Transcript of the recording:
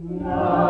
No.